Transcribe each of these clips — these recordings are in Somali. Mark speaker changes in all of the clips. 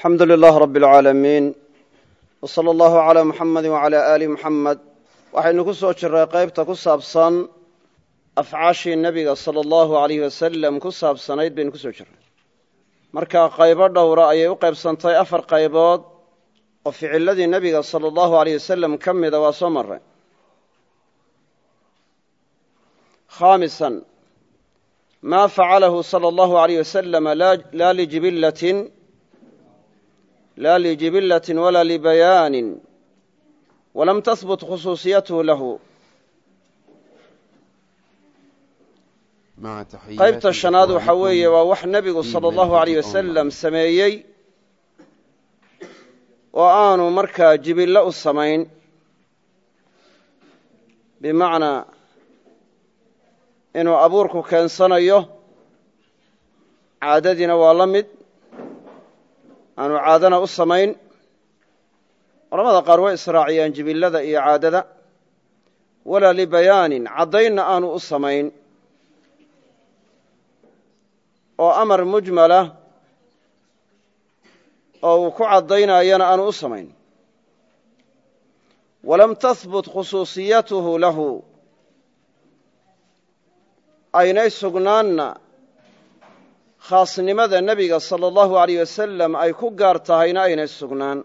Speaker 1: alxamdu lilah rab اlcaalamiin w sala allahu calaa muxamedi wacalaa aali muxamed waxaynu ku soo jiray qaybta ku saabsan afcaashii nebiga sala allahu alayh wasalam ku saabsanayd baynu ku soo jiray markaa qaybo dhowra ayay u qaybsantay afar qaybood oo ficiladii nebiga sala allahu aleyh wasalam ka mida waa soo maray khaamisan ma facalahu sala allahu alayh wasalam laa laa lijibillatin walaa libayaanin walam tahbut khusuusiyatuhu lahu qaybta shanaad waxaa weeye waa wax nebigu sala allahu alayh wasalam sameeyey oo aanu markaa jibillo u samayn bimacnaa inuu abuurku keensanayo caadadiina waa la mid aanu caadana u samayn. Culamada qaar way israaciyaan jibillada iyo caadada. Walaa libayaanin caddaynna aanu u samayn. Oo amar mujmalah oo uu ku caddaynayana aanu u samayn. Walam tahbut khusuusiyatuhu lahu. Aynay sugnaanna khaasnimada nebiga sala allahu alayh wasalam ay ku gaar tahayna aynay sugnaan.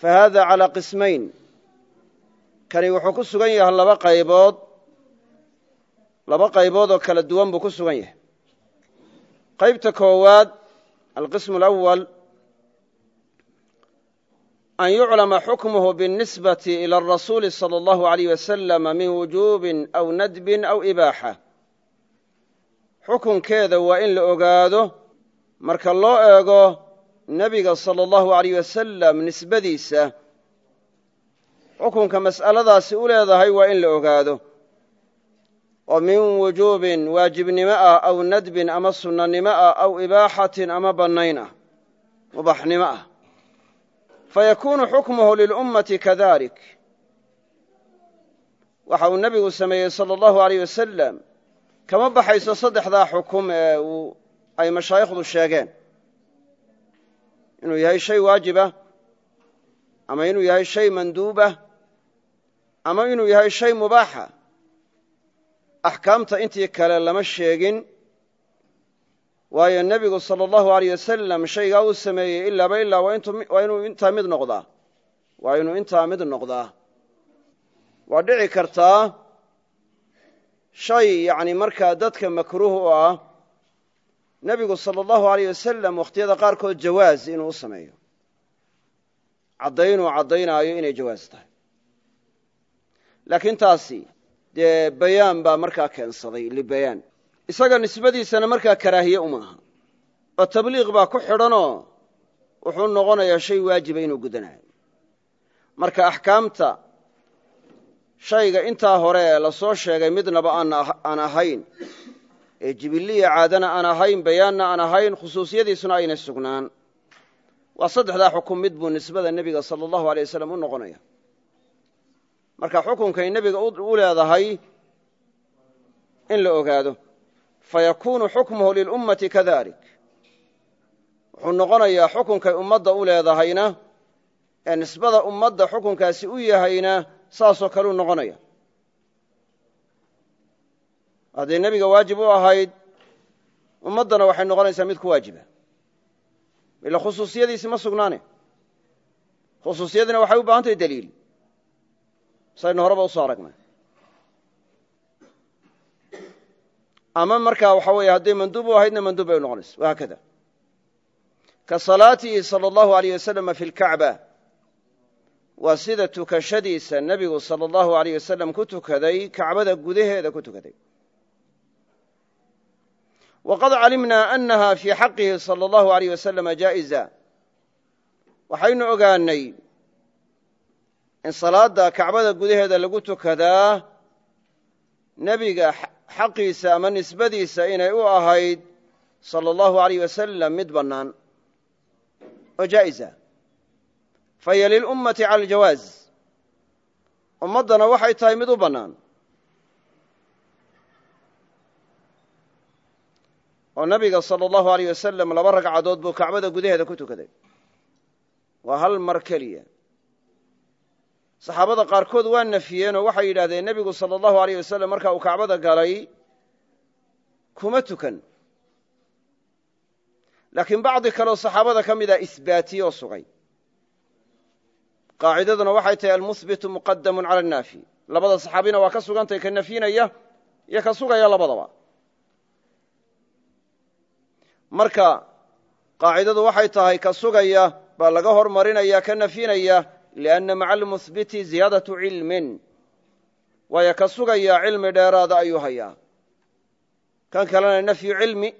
Speaker 1: Fa haada calaa qismayn. Kani wuxuu ku sugan yahay laba qaybood. Laba qaybood oo kala duwan buu ku sugan yahay. Qaybta koowaad alqismu alawal an yuclama xukmuhu biاnnisbati ila arasuuli salى allahu alayh wasalam min wujuubin aw nadbin aw ibaaxa xukunkeeda waa in la ogaado marka loo eego nebiga sala allahu alayh wasalam nisbadiisa xukunka mas'aladaasi u leedahay waa in la ogaado. Oo min wujuubin waajibnimo ah aw nadbin ama sunnanimo ah aw ibaaxatin ama bannayn ah mubaxnimo ah. Fayakuunu xukmuhu lilummati kadalik waxa uu nebigu sameeyey sala allahu alayh wasalam kama baxayso saddexdaa xukum ee ay mashaayikhdu sheegeen. Inuu yahay shay waajibah ama inuu yahay shay manduubah ama inuu yahay shay mubaaxa axkaamta intii kale lama sheegin waayo nebigu sala allahu alayh wasalam shaygaa uu sameeyey ilaaba ilaa waa inuu intaa mid noqdaa. Waa inuu intaa mid noqdaa. Waa dhici kartaa shay yacni markaa dadka makruuh u ah nebigu sala allahu alayh wasalam wakhtiyada qaarkood jawaaz inuu u sameeyo. Caddaynuu caddaynaayo inay jawaaz tahay. Laakiin taasi dee bayaan baa markaa keensaday libayaan isaga nisbadiisana markaa karaahiye uma aha. Oo tabliiq baa ku xidhanoo wuxuu noqonayaa shay waajiba inuu gudanayo. Marka axkaamta shayga intaa hore ee la soo sheegay midnaba aan ahayn. Ee jibiliya caadana aan ahayn bayaanna aan ahayn khusuusiyadiisuna aynay sugnaan. Waa saddexdaa xukum mid buu nisbada nebiga sala allahu alay wasalam u noqonaya. Marka xukunkay nebiga u leedahay in la ogaado fayakuunu xukmuhu lilummati kadalik wuxuu noqonayaa xukunkay ummadda u leedahayna ee nisbada ummadda xukunkaasi u yahayna saasoo kaleu noqonaya. Hadday nebiga waajib u ahayd ummaddana waxay noqonaysaa mid ku waajiba. Ila khusuusiyadiisi ma sugnaane. Khusuusiyadiina waxay u baahan tahay daliil. Saynu horeba u soo aragnay. Ama markaa waxa weeye hadday manduub u ahaydna manduub bay u noqonaysa. Wahaakada ka salaatihi sala allahu alayh wasalama fi lkacba waa sida tukashadiisa nebigu sala allahu alayh wasalam ku tukaday kacbada gudaheeda ku tukaday. Waqad calimnaa annaha fii xaqihi sala allahu alayh wasalama jaa'iza. Waxaynu ogaanay in salaadda kacbada gudaheeda lagu tukadaa nebiga xaqiisa ama nisbadiisa inay u ahayd sala allahu alayh wasalam mid bannaan oo jaa'iza fahiya lilummati cala aljawaaz ummaddana waxay tahay mid u bannaan oo nabiga sala allahu aleyh wasalam laba ragcadood buu kacbada gudaheeda ku tukaday waa hal mar keliya saxaabada qaarkood waa nafiyeen oo waxay yidhahdeen nebigu sala allahu aleyh wasalam marka uu kacbada galay kuma tukan laakiin bacdi kaleoo saxaabada ka mida isbaatiye oo sugay qaacidaduna waxay tahay almuhbitu muqadamun cala annaafi. Labada saxaabina waa ka sugantahay ka nafyinaya iyo ka sugaya labadaba. Marka qaacidadu waxay tahay ka sugaya baa laga hormarinaya ka nafyinaya lianna maca almuhbiti ziyaadatu cilmin. Waayo ka sugaya cilmi dheeraada ayuu hayaa. Kan kalena nafyu cilmi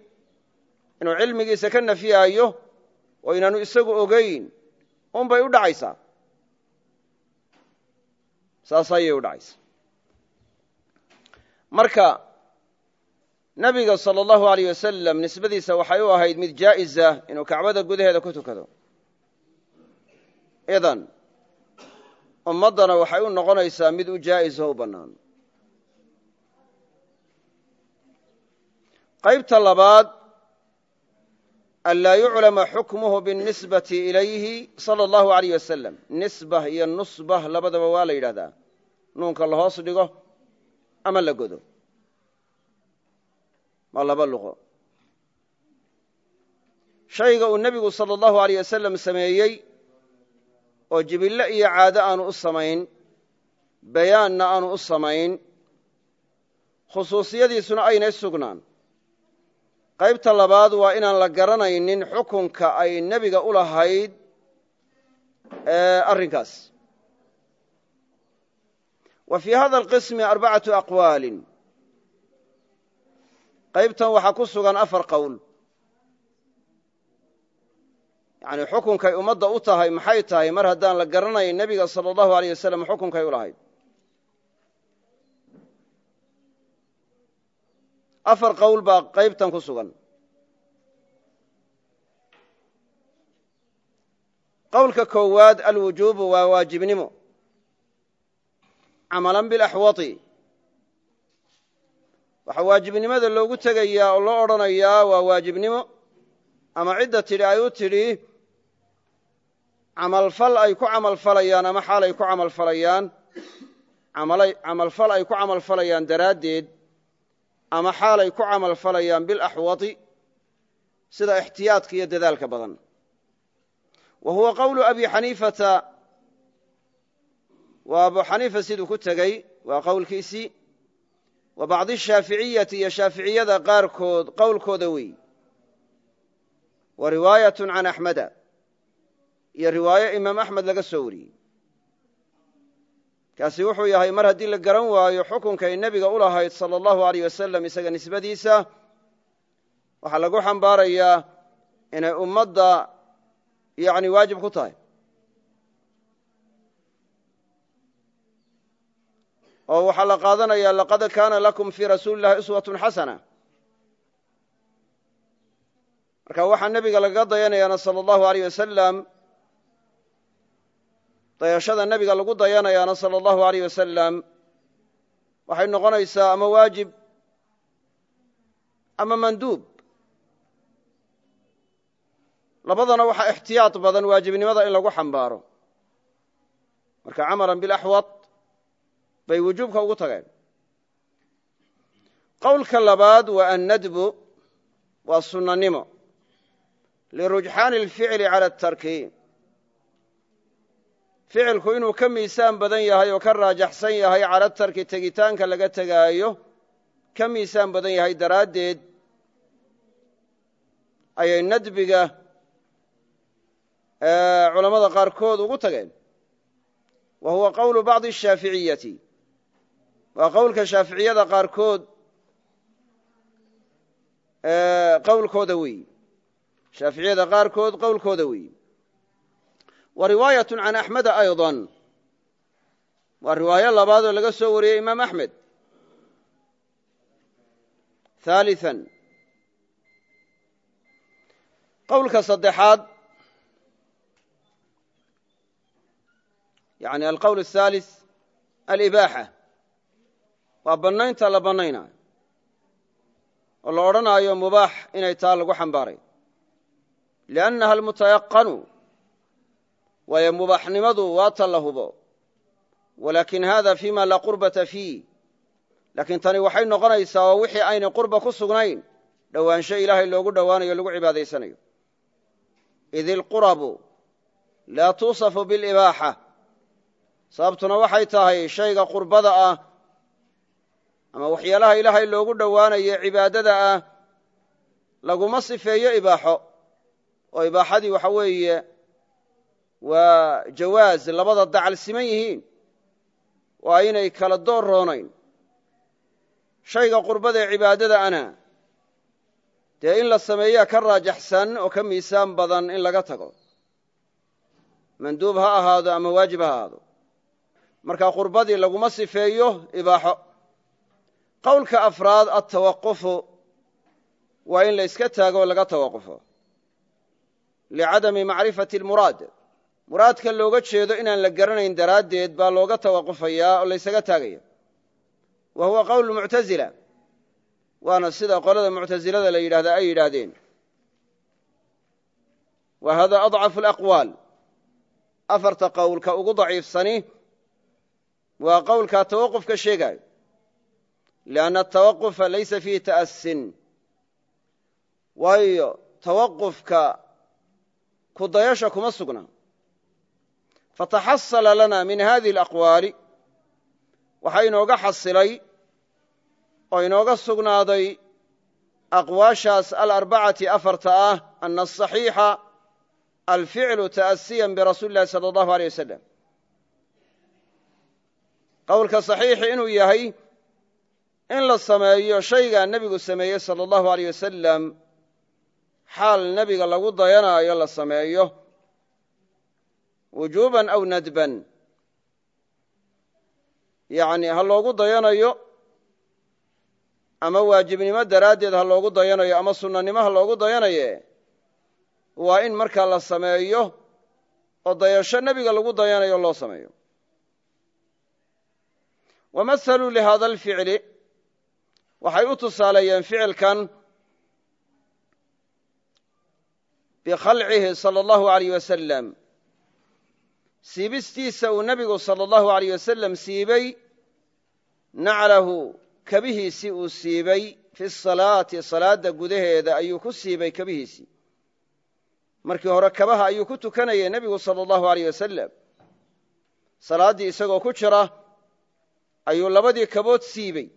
Speaker 1: inuu cilmigiisa ka nafyaayo oo inaanu isagu ogeyn un bay u dhacaysaa saas u dhacaysaa marka nabiga sala allahu aleyh wasalam nisbadiisa waxay u ahayd mid jaa'iza inuu kacbada gudaheeda ku tukado. Idan ummaddana waxay u noqonaysaa mid u jaa'iso u bannaan. Qaybta labaad an laa yuclama xukmuhu biاnnisbati ilayhi sala allahu aleyh wasalam nisbah iyo nusbah labadaba waa la yidhahdaa nuunka la hoos dhigo ama la godo? Waa laba luqo. Shayga uu nebigu sala allahu aleyh wasalam sameeyey oo jibillo iyo caado aanu u samayn bayaanna aanu u samayn khusuusiyadiisuna aynay sugnaan. Qaybta labaad waa inaan la garanaynin xukunka ay nebiga u lahayd arrinkaas wa fii hada alqismi arbacatu aqwaalin. Qaybtan waxaa ku sugan afar qowl yacni xukunkay ummadda u tahay maxay tahay? Mar haddaan la garanayn nebiga sala allahu aleyh wasalam xukunkay u lahayd. Afar qowl baa qaybtan ku sugan. Qowlka koowaad alwujuubu waa waajibnimo camalan bilaxwati. Waxaa waajibnimada loogu tegayaa oo loo odhanayaa waa waajibnimo. Ama cidda tidhi ay u tidhi camalfal ay ku camalfalayaan ama xaal ay ku camalfalayaan camalfal ay ku camalfalayaan daraaddeed ama xaal ay ku camalfalayaan bilaxwati sida ixtiyaadka iyo dadaalka badan. Wa huwa qowlu abi xaniifata waa abu xaniifa siduu ku tegey waa qowlkiisii. Wa bacdi shaaficiyati iyo shaaficiyada qaarkood qowlkooda wey wa riwaayat can axmeda iyo riwaayo imaam axmed laga soo wariyey. Kaasi wuxuu yahay mar haddii la garan waayo xukunkay nebiga u lahayd sala allahu aleyh wasalam isaga nisbadiisa waxaa lagu xambaarayaa inay ummadda waajib ku tahay oo waxaa la qaadanaya laqad kaana lakum fii rasuuli illahi uswatun xasana. Marka waxaa nebiga lagaga dayanayaana sala allahu aleyh wasalam dayashada nebiga lagu dayanayaana sala allahu aleyh wasalam waxay noqonaysaa ama waajib ama manduub. Labadana waxaa ixtiyaad badan waajibnimada in lagu xambaaro. Marka camalan bilaxwad bay wujuubka ugu tageen. Qowlka labaad waa annadbu waa sunnanimo. Lirujxaani alficli cala atarki ficilku inuu ka miisaan badan yahay oo ka raajaxsan yahay cala tarki tegitaanka laga tegaayo ka miisaan badan yahay daraaddeed ayay nadbiga culammada qaarkood ugu tageen. Wa huwa qowlu bacdi ashaaficiyati waa qowlka shaaficiyada qaarkood qowlkooda weyi shaaficiyada qaarkood qowlkooda weyi wa riwaayatun can axmeda aydan. Waa riwaayo labaadoo laga soo wariyey imaam axmed haalian qowlka saddexaad yani alqowl athaali alibaaxa waa bannaynta la bannaynayo. Oo la odhanaayo mubaax inay taa lagu xambaaray. Liannaha almutayaqanu waayo mubaaxnimadu waa ta la hubo. Walaakin hada fima laa qurbata fiih. Laakiin tani waxay noqonaysaa oo wixii aynay qurba ku sugnayn dhowaansho ilaahay loogu dhowaanayo lagu cibaadaysanayo. Id ilqurabu laa tuusafu bilibaaxa sababtuna waxay tahay shayga qurbada ah ama waxyaalaha ilaahay loogu dhowaanayo cibaadada ah laguma sifeeyo ibaaxo. Oo ibaaxadii waxa weeye waa jawaaz labada dacal siman yihiin. Oo aynay kala door roonayn. Shayga qurbada ee cibaadada ana dee in la sameeyaa ka raajaxsan oo ka miisaan badan in laga tago. Manduub ha ahaado ama waajib ha ahaado. Markaa qurbadii laguma sifeeyo ibaaxo qowlka afraad altawaqufu waa in la yska taago laga tawaqufo. Licadami macrifati almuraad muraadka looga jeedo inaan la garanayn daraaddeed baa looga tawaqufayaa oo laysaga taagaya wa huwa qowl muctazila waana sida qolada muctasilada la yidhahda ay yidhaahdeen. Wa hada adcafu alaqwaal afarta qowlka ugu daciifsani waa qowlkaa tawaqufka sheegaayo lianna atawaqufa laysa fiihi ta'asin waayo tawaqufka kudayasha kuma sugna fataxasala lana min hadihi alaqwaali waxaa inooga xasilay oo inooga sugnaaday aqwaashaas alarbacati afarta ah ana asaxiixa alficlu ta'asiyan birasuuli illahi sala allahu aleyh wasalam qowlka saxiixi inuu yahay in la sameeyo shaygaa nebigu sameeyey sala allahu aleyh wasalam xaal nebiga lagu dayanaayo la sameeyo. Wujuuban aw nadban. Yacni ha loogu dayanayo ama waajibnimo daraaddeed ha loogu dayanayo ama sunnanimo ha loogu dayanaye waa in markaa la sameeyo oo dayasho nebiga lagu dayanayo loo sameeyo. Wamahaluu lihada alficli waxay u tusaaleeyeen ficilkan bikhalcihi sala allahu alayh wasalam siibistiisa uu nebigu sala allahu alayh wasalam siibey naclahu kabihiisii uu siibey fi salaati salaadda gudaheeda ayuu ku siibay kabihiisii markii hore kabaha ayuu ku tukanayay nebigu sala allahu aleyh wasalam salaaddii isagoo ku jira ayuu labadii kabood siibey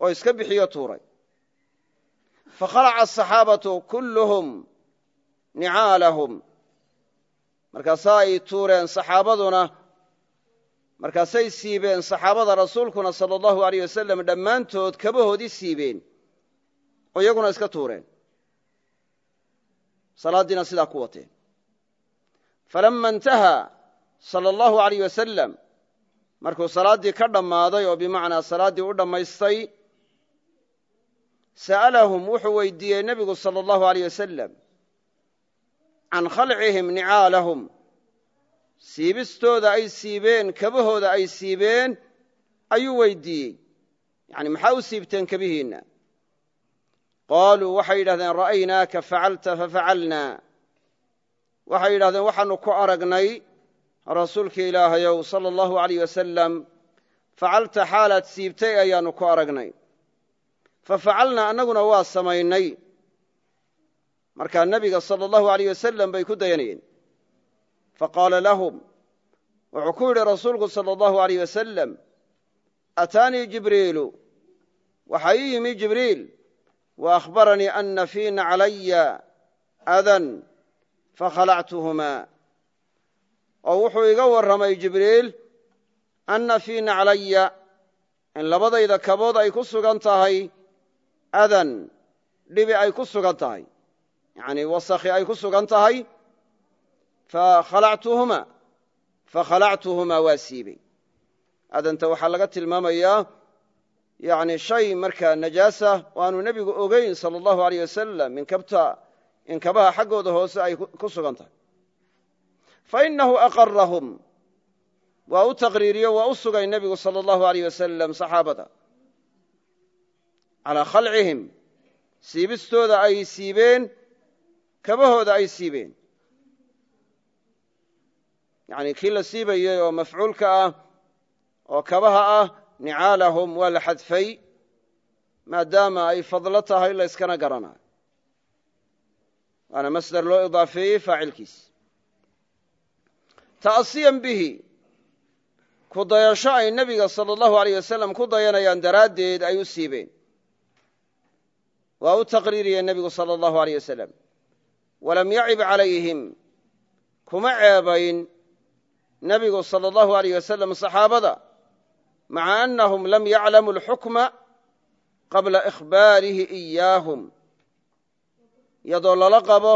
Speaker 1: oo iska bixiyo tuuray. Fakhalaca asaxaabatu kulluhum nicaalahum markaasaa ay tuureen saxaabaduna markaasay siibeen saxaabada rasuulkuna sala allahu aleyh wasalam dhammaantood kabahoodii siibeen oo iyaguna iska tuureen. Salaaddiina sidaa ku wateen. Falama intahaa sala allahu alayh wasalam markuu salaaddii ka dhammaaday oo bimacnaa salaaddii u dhammaystay sa'alahum wuxuu weydiiyey nebigu sala allahu aleyh wasalam can khalcihim nicaalahum siibistooda ay siibeen kabahooda ay siibeen ayuu weydiiyey yani maxaa u siibteen kabihiinna qaaluu waxay yidhahdeen ra'aynaaka facalta fafacalnaa waxay yidhahdeen waxaanu ku aragnay rasuulka ilaahayow sala allahu alayh wasalam facalta xaalaad siibtay ayaannu ku aragnay fafacalnaa annaguna waa samaynay. Markaa nebiga sala allahu alayh wasalam bay ku dayanayeen. Faqaala lahum wuxuu ku yidhi rasuulku sala allahu alayh wasalam ataanii jibriilu? Waxaa ii yimi jibriil wa akhbaranii ana fii naclaya adan fakhalactuhumaa oo wuxuu iga warramay jibriil anna fii naclaya in labadayda kabood ay ku sugan tahay adan dhibi ay ku sugan tahay. Yacnii wasakhi ay ku sugan tahay. Fakhalactuhuma fakhalactuhumaa waa siibey adanta waxaa laga tilmaamayaa yani shay markaa najaasa oo aanu nebigu ogeyn sala allahu aleyh wasalam min kabta in kabaha xaggooda hoose ay ku sugan tahay. Fainahu aqarahum waa u taqriiriyo waa u sugay nebigu sala allahu aleyh wasalam calaa khalcihim. Siibistooda ay siibeen kabahooda ay siibeen. Yacni kii la siibayey oo mafcuulka ah oo kabaha ah nicaalahum waa la xadfay maadaama ay fadlo tahay la yskana garanayo waana masdar loo idaafeeyey faacilkiis. Ta'asiyan bihi ku dayasho ay nebiga sala allahu aleyh wasalam ku dayanayaan daraaddeed ay u siibeen waa u taqriiriyeen nebigu sala allahu aleyh wasalam walam yacib calayhim. Kuma ceebayn nebigu sala allahu aleyh wasalam saxaabada. Maca annahum lam yaclamuu alxukma qabla ikhbaarihi iyaahum. Iyadoo lala qabo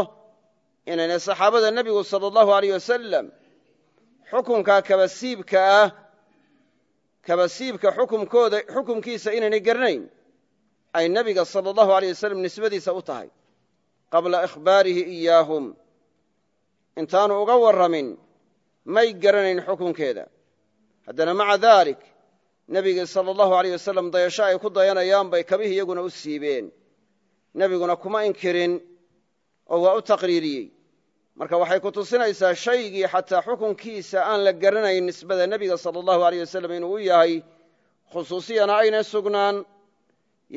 Speaker 1: inaynay saxaabada nebigu sala allahu aleyh wasalam xukunkaa kabasiibka ah kabasiibka xukumkooda xukumkiisa inaynay garanayn ay nebiga sala allahu aleyh wasalam nisbadiisa u tahay. Qabla ikhbaarihi iyaahum. Intaanu uga warramin may garanayn xukunkeeda. Haddana maca daalik nebigii sala allahu aleyh wasalam dayasho ay ku dayanayaan bay kabihii iyaguna u siibeen. Nebiguna kuma inkirin oo waa u taqriiriyey. Marka waxay ku tusinaysaa shaygii xataa xukunkiisa aan la garanayn nisbada nebiga sala allahu aleyh wasalam inuu u yahay khusuusiyana aynay sugnaan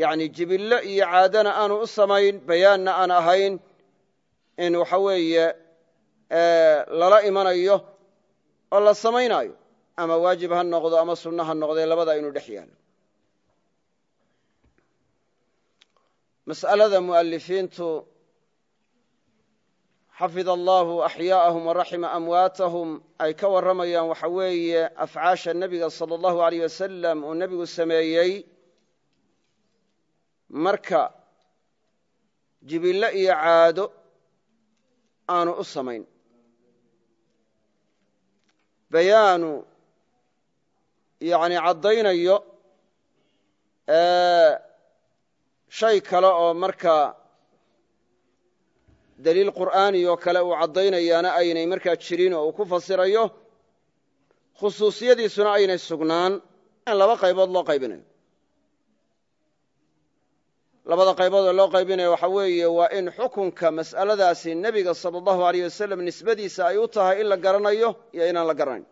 Speaker 1: yacni jibillo iyo caadana aanu u samayn bayaanna aan ahayn in waxa weeye lala imanayo oo la samaynaayo. Ama waajib ha noqdo ama sunno ha noqdee labada inuu dhex yaalo. Mas'alada mu'alifiintu xafid allahu axyaa'ahum waraxima amwaatahum ay ka warramayaan waxa weeye afcaasha nebiga sala allahu aleyh wasalam uu nebigu sameeyey marka jibillo iyo caado aanu u samayn. Bayaanu yani caddaynayo shay kale oo markaa daliil qur'aani oo kale uu caddaynayaana aynay markaa jirin oo uu ku fasirayo khusuusiyadiisuna aynay sugnaan. In laba qaybood loo qaybinayo labada qaybood oo loo qaybinayo waxa weeye waa in xukunka mas'aladaasi nebiga sala allahu aleyh wasalam nisbadiisa ay u tahay in la garanayo iyo inaan la garanayn.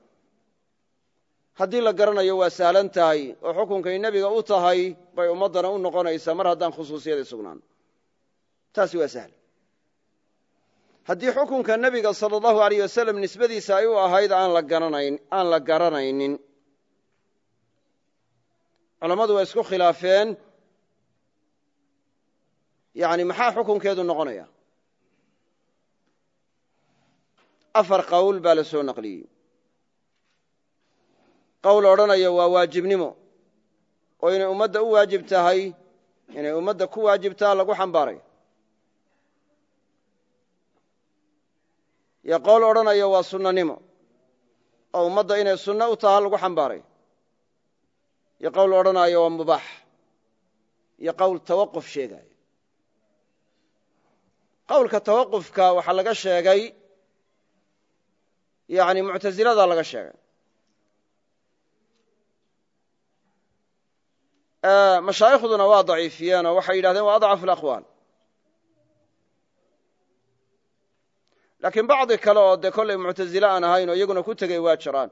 Speaker 1: Haddii la garanayo waa sahlan tahay oo xukunkay nebiga u tahay bay ummaddana u noqonaysaa mar haddaan khusuusiyadii sugnaan. Taasi waa sahl haddii xukunka nebiga sala allahu aleyh wasalam nisbadiisa ay u ahayd aan la garanaynin. Culammadu waa isku khilaafeen yani maxaa xukunkeedu noqonaya? Afar qowl baa la soo naqliyey. Qowl odhanaya waa waajibnimo. Oo inay ummadda u waajib tahay inay ummadda ku waajibtaa lagu xambaaray. Iyo qowl odhanaya waa sunnanimo. Oo ummadda inay sunno u taha lagu xambaaray. Iyo qowl odhanaya waa mubaax. Iyo qowl tawaquf sheegaya qowlka tawaqufka waxaa laga sheegay yani muctasilada laga sheegay. Mashaayikhduna waa daciifiyeen oo waxay yidhahdeen waa adcafu alaqwaal laakiin bacdi kale oo dee kollay muctasile aan ahayn oo iyaguna ku tegey waa jiraan.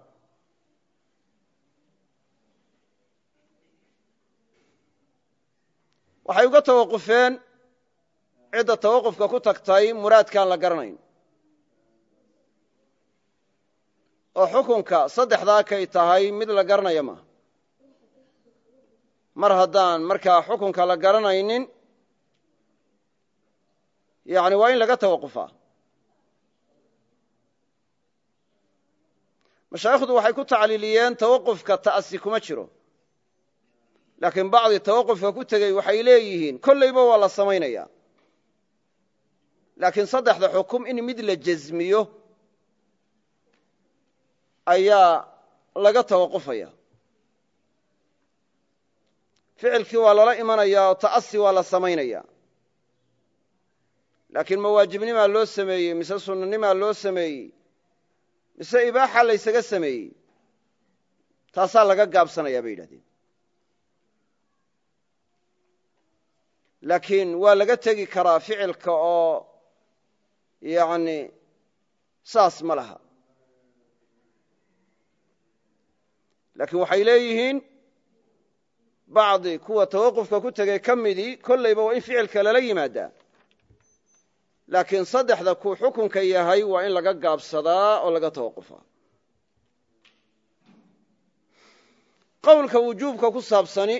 Speaker 1: Waxay uga tawaqufeen cidda tawaqufka ku tagtay muraadkaan la garanayn. Oo xukunka saddexdaa kay tahay mid la garanaya maaha mar haddaan markaa xukunka la garanaynin yani waa in laga tawaqufaa mashaayikhdu waxay ku tacliiliyeen tawaqufka ta'asi kuma jiro. Laakiin bacdi tawaqufka ku tegey waxay leeyihiin kollayba waa la samaynaya laakiin saddexda xukum in mid la jasmiyo ayaa laga tawaqufaya. Ficilkii waa lala imanayaa oo ta'asi waa la samaynaya. Laakiin ma waajibnimaa loo sameeyey mise sunnanimaa loo sameeyey mise ibaaxa laysaga sameeyey taasaa laga gaabsanayaa bay yidhahdeen. Laakiin waa laga tegi karaa ficilka oo yani saas ma laha. Laakiin waxay leeyihiin bacdi kuwa tawaqufka ku tegay ka midii kollayba waa in ficilka lala yimaadaa. Laakiin saddexda kuu xukunka yahay waa in laga gaabsadaa oo laga tawaqufaa qowlka wujuubka ku saabsani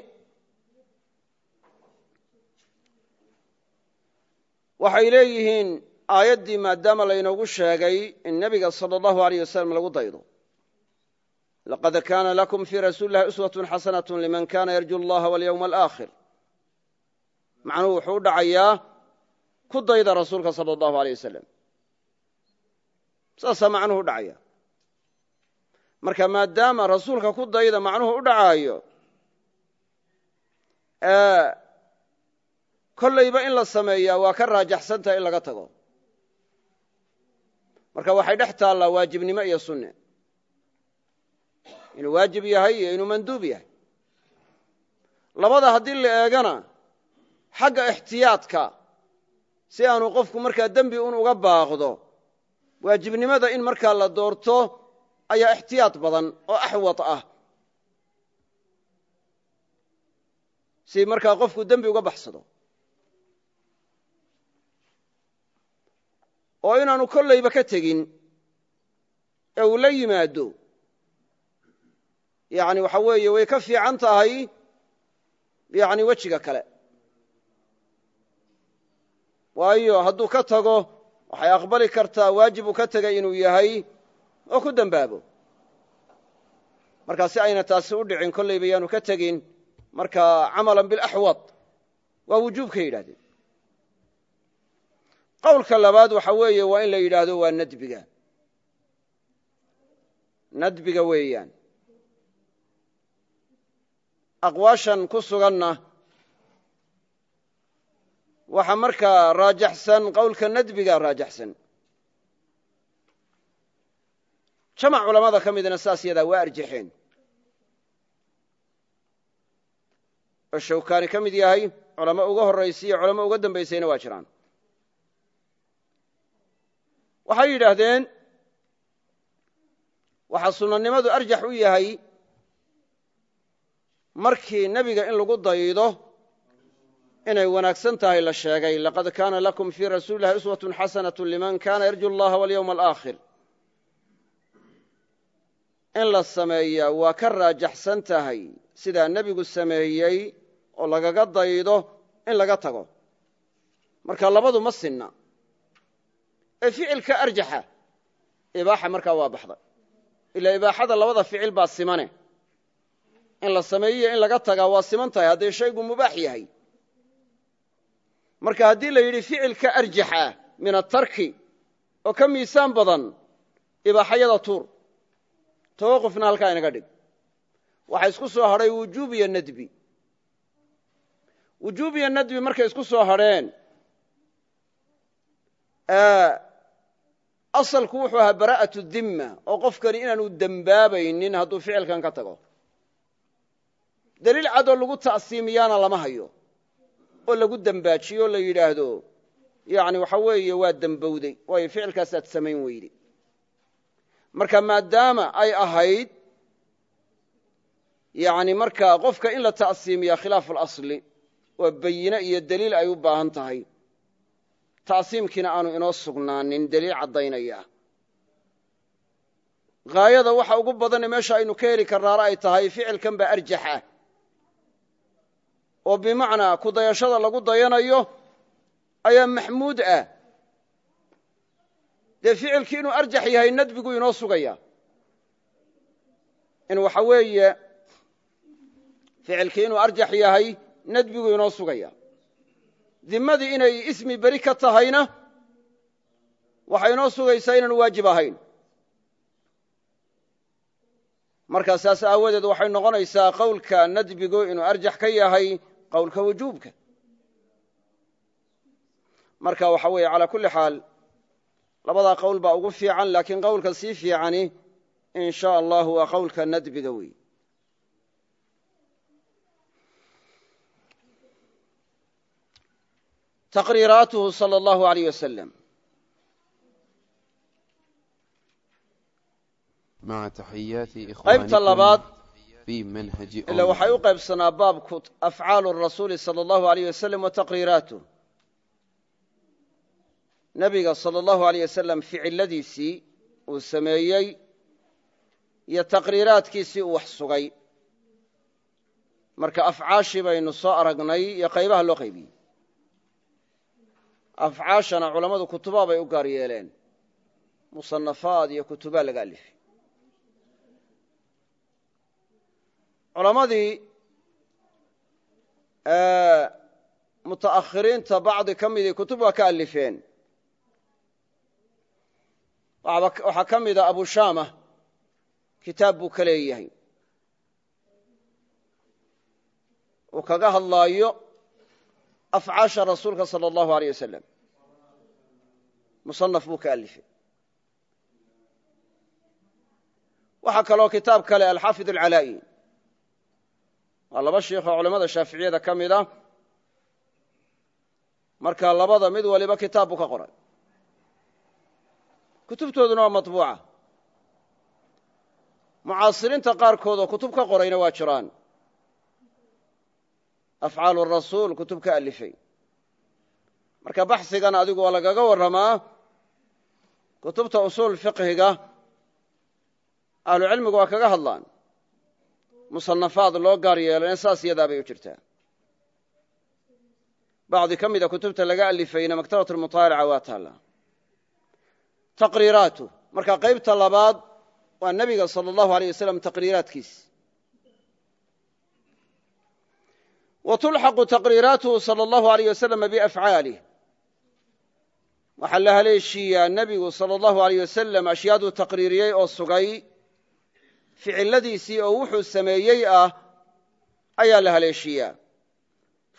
Speaker 1: waxay leeyihiin aayaddii maadaama laynoogu sheegay in nebiga sala allahu aleyh wasalam lagu daydo. Laqad kaana lakum fii rasuuli illahi uswatun xasanat liman kana yarju allaha walyowma alaakhir. Macnuhu wuxuu u dhacayaa ku dayda rasuulka sala allahu aleyh wasalam saasaa macnuhu u dhacaya marka maadaama rasuulka ku dayda macnuhu u dhacaayo kollayba in la sameeyaa waa ka raajaxsantaha in laga tago marka waxay dhex taallaa waajibnimo iyo sunne. Inuu waajib yahay iyo inuu manduub yahay. Labada haddii la eegana xagga ixtiyaadka si aanu qofku markaa dembi un uga baaqdo waajibnimada in markaa la doorto ayaa ixtiyaad badan oo axwad ah. Si markaa qofku dembi uga baxsado oo inaanu kollayba ka tegin ee uu la yimaado. Yani waxa weeye way ka fiican tahay yani wejiga kale. Waayo hadduu ka tago waxay aqbali kartaa waajib uu ka tegay inuu yahay oo ku dembaabo markaa si ayna taasi u dhicin kollayba yaanu ka tegin. Markaa camalan bilaxwad waa wujuubka yidhahdeen qowlka labaad waxa weeye waa in la yidhaahdo waa nadbiga. Nadbiga weeyaan. Aqwaashan ku suganna waxa markaa raajaxsan qowlka nadbiga raajaxsan jamac culamada ka midna saas yadaa waa arjaxeen oo shawkaani ka mid yahay culamo uga horraysay culamo uga dambaysayna waa jiraan waxay yidhaahdeen waxaa sunanimadu arjax u yahay markii nebiga in lagu daydo inay wanaagsan tahay la sheegay laqad kaana lakum fii rasuuli illahi uswatun xasanatu liman kana yarju allaha walyowma alaakhir. In la sameeyaa waa ka raajaxsan tahay sidaa nebigu sameeyey oo lagaga daydo in laga tago. Marka labadu ma sinna ee ficilka arjaxa. Ibaaxa markaa waa baxday. Ilaa ibaaxada labada ficil baa simane. In la sameeyiyo in laga tagaa waa siman tahay. Hadday shaygu mubaax yahay. Marka haddii la yidhi ficilka arjaxa min atarki oo ka miisaan badan ibaaxayada tuur. Tawaqufna halkaa inaga dhig. Waxaa isku soo hadhay wujuub iyo nadbi. Wujuub iyo nadbi markay isku soo hadheen asalku wuxuu ahaa bara'atu dimma oo qofkani inaanu dembaabaynin hadduu ficilkan ka tago. Daliil cadoo lagu ta'siimiyaana lama hayo oo lagu dembaajiyo o la yidhaahdo yani waxa weeye waa dembowday waayo ficilkaasaad samayn weyde marka maadaama ay ahayd yani markaa qofka in la ta'siimiya khilaafu alasli oo bayine iyo daliil ay u baahan tahay ta'siimkiina aanu inoo sugnaanin daliil caddaynaya. Haayada waxa ugu badane meesha aynu ka heli karnaana ay tahay ficilkan baa arjax oo bimacnaa ku dayashada lagu dayanayo ayaa maxmuud ah. Dee ficilkii inuu arjax yahay nadbigu inoo sugaya. In waxa weeye ficilkii inuu arjax yahay nadbigu inoo sugaya dimadii inay ismi beri ka tahayna waxay inoo sugaysaa inaanu waajib ahayn. Markaa saas aawadeed waxay noqonaysaa qowlka nadbigu inuu arjax ka yahay qowlka wujuubka. Marka waxa weeye calaa kulli xaal labadaa qowl baa ugu fiican laakiin qowlka sii fiicani in sha allahu waa qowlka nadbiga wey taqriiraatuhu sala allahu alayh wasalam qaybta labaad ila waxay u qaybsanaa baabku afcaalu rasuuli sala allahu alayh wasalam wa taqriiraatuh nebiga sala allahu alayh wasalam ficiladiisii uu sameeyey iyo taqriiraadkiisii uu wax sugay marka afcaashii baynu soo aragnay iyo qaybaha loo qaybiyey afcaashana culammadu kutubaa bay u gaar yeeleen. Musanafaad iyo kutubaa laga alifay. Culammadii muta'akhiriinta bacdi ka midii kutub waa ka alifeen. Waxaa ka mida abu shaama kitaab buu ka leeyahay. Uu kaga hadlaayo أفعاش رسولك sal الله عليه wasalam musanaf buu ka alifay waxaa kaloo kitaab kale alxaafid alcalaa'i waa laba sheikh oo culammada shaaficiyada ka mid a markaa labada mid waliba kitaab buu ka qoray kutubtooduna waa maطbuuca mucaasiriinta qaarkood afcaalu rasuul kutub ka alifay marka baxsigan adigu waa lagaga warramaa kutubta usuul fiqhiga ahlucilmigu waa kaga hadlaan musanafaad loo gaar yeelane saas yadaa bay u jirtaa bacdi ka mida kutubta laga alifayna maktabat lmuطaalaca waa taalla taqriiraatu marka qaybta labaad waa nebiga salى اllahu aleyh wasalam taqriiraadkiis wa tulxaqu taqriiraatuhu sala allahu aleyh wasalam biafcaalih waxaa la haleeshiiyaa nebigu sala allahu aleyh wasalam ashyaaduu taqriiriyey oo sugay ficiladiisii oo wuxuu sameeyey ah ayaa la haleeshiiyaa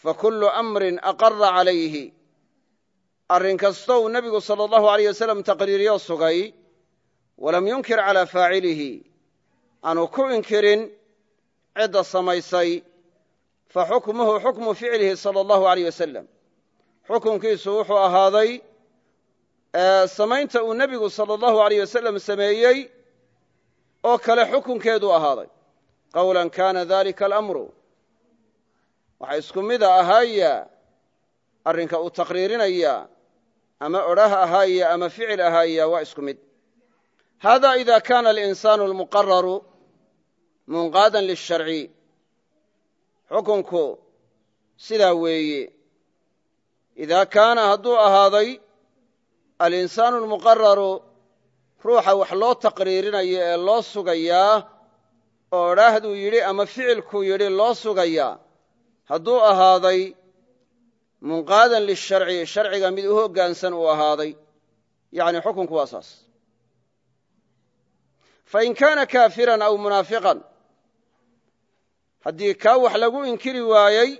Speaker 1: fakullu amrin aqara calayhi arrin kastouu nebigu sala allahu aleyh wasalam taqriiriyo sugay walam yunkir calaa faacilihi aanu ku inkirin cidda samaysay faxukmuhu xukmu ficlihi sala allahu aleyh wasalam xukunkiisu wuxuu ahaaday samaynta uu nebigu sala allahu aleyh wasalam sameeyey oo kale xukunkeeduu ahaaday qowlan kaana dalika alamru waxaa isku mida ahaaya arrinka uu taqriirinaya ama odhah ahaaya ama ficil ahaaya waa isku mid hada ida kana alinsaanu almuqararu munqaadan lisharci xukunku sidaa weeye. Idaa kaana hadduu ahaaday alinsaanu almuqararu ruuxa wax loo taqriirinayo ee loo sugayaa oo odhaahduu yidhi ama ficilkuu yidhi loo sugayaa hadduu ahaaday munqaadan lisharci sharciga mid u hoggaansan uu ahaaday. Yacni xukunku waa saas. Fain kaana kaafiran aw munaafiqan haddii kaa wax lagu inkiri waayey